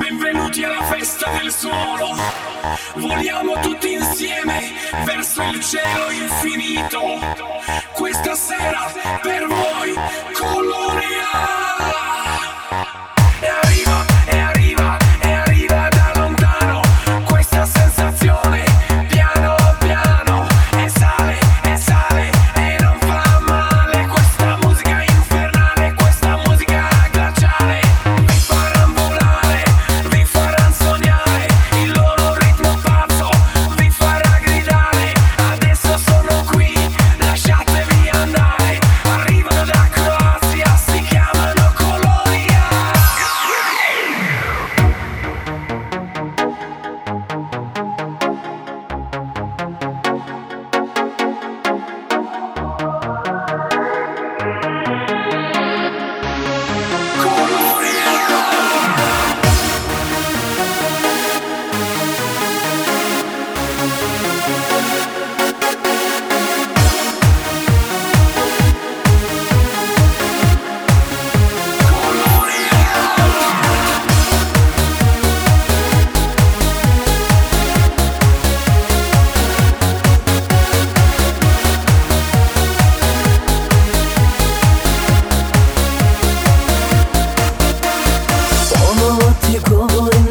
Benvenuti alla festa del suolo, vogliamo tutti insieme verso il cielo infinito. Questa sera per voi con your going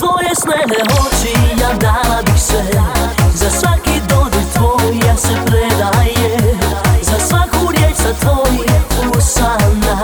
tvoje snene oči ja bih se Za svaki dodir tvoj ja se predajem Za svaku riječ sa tvoj usana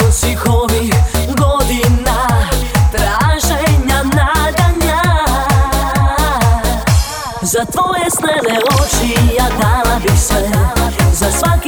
Kako svih ovih godina Traženja nadanja Za tvoje snene oči Ja dala bih sve Za svaki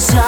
Cause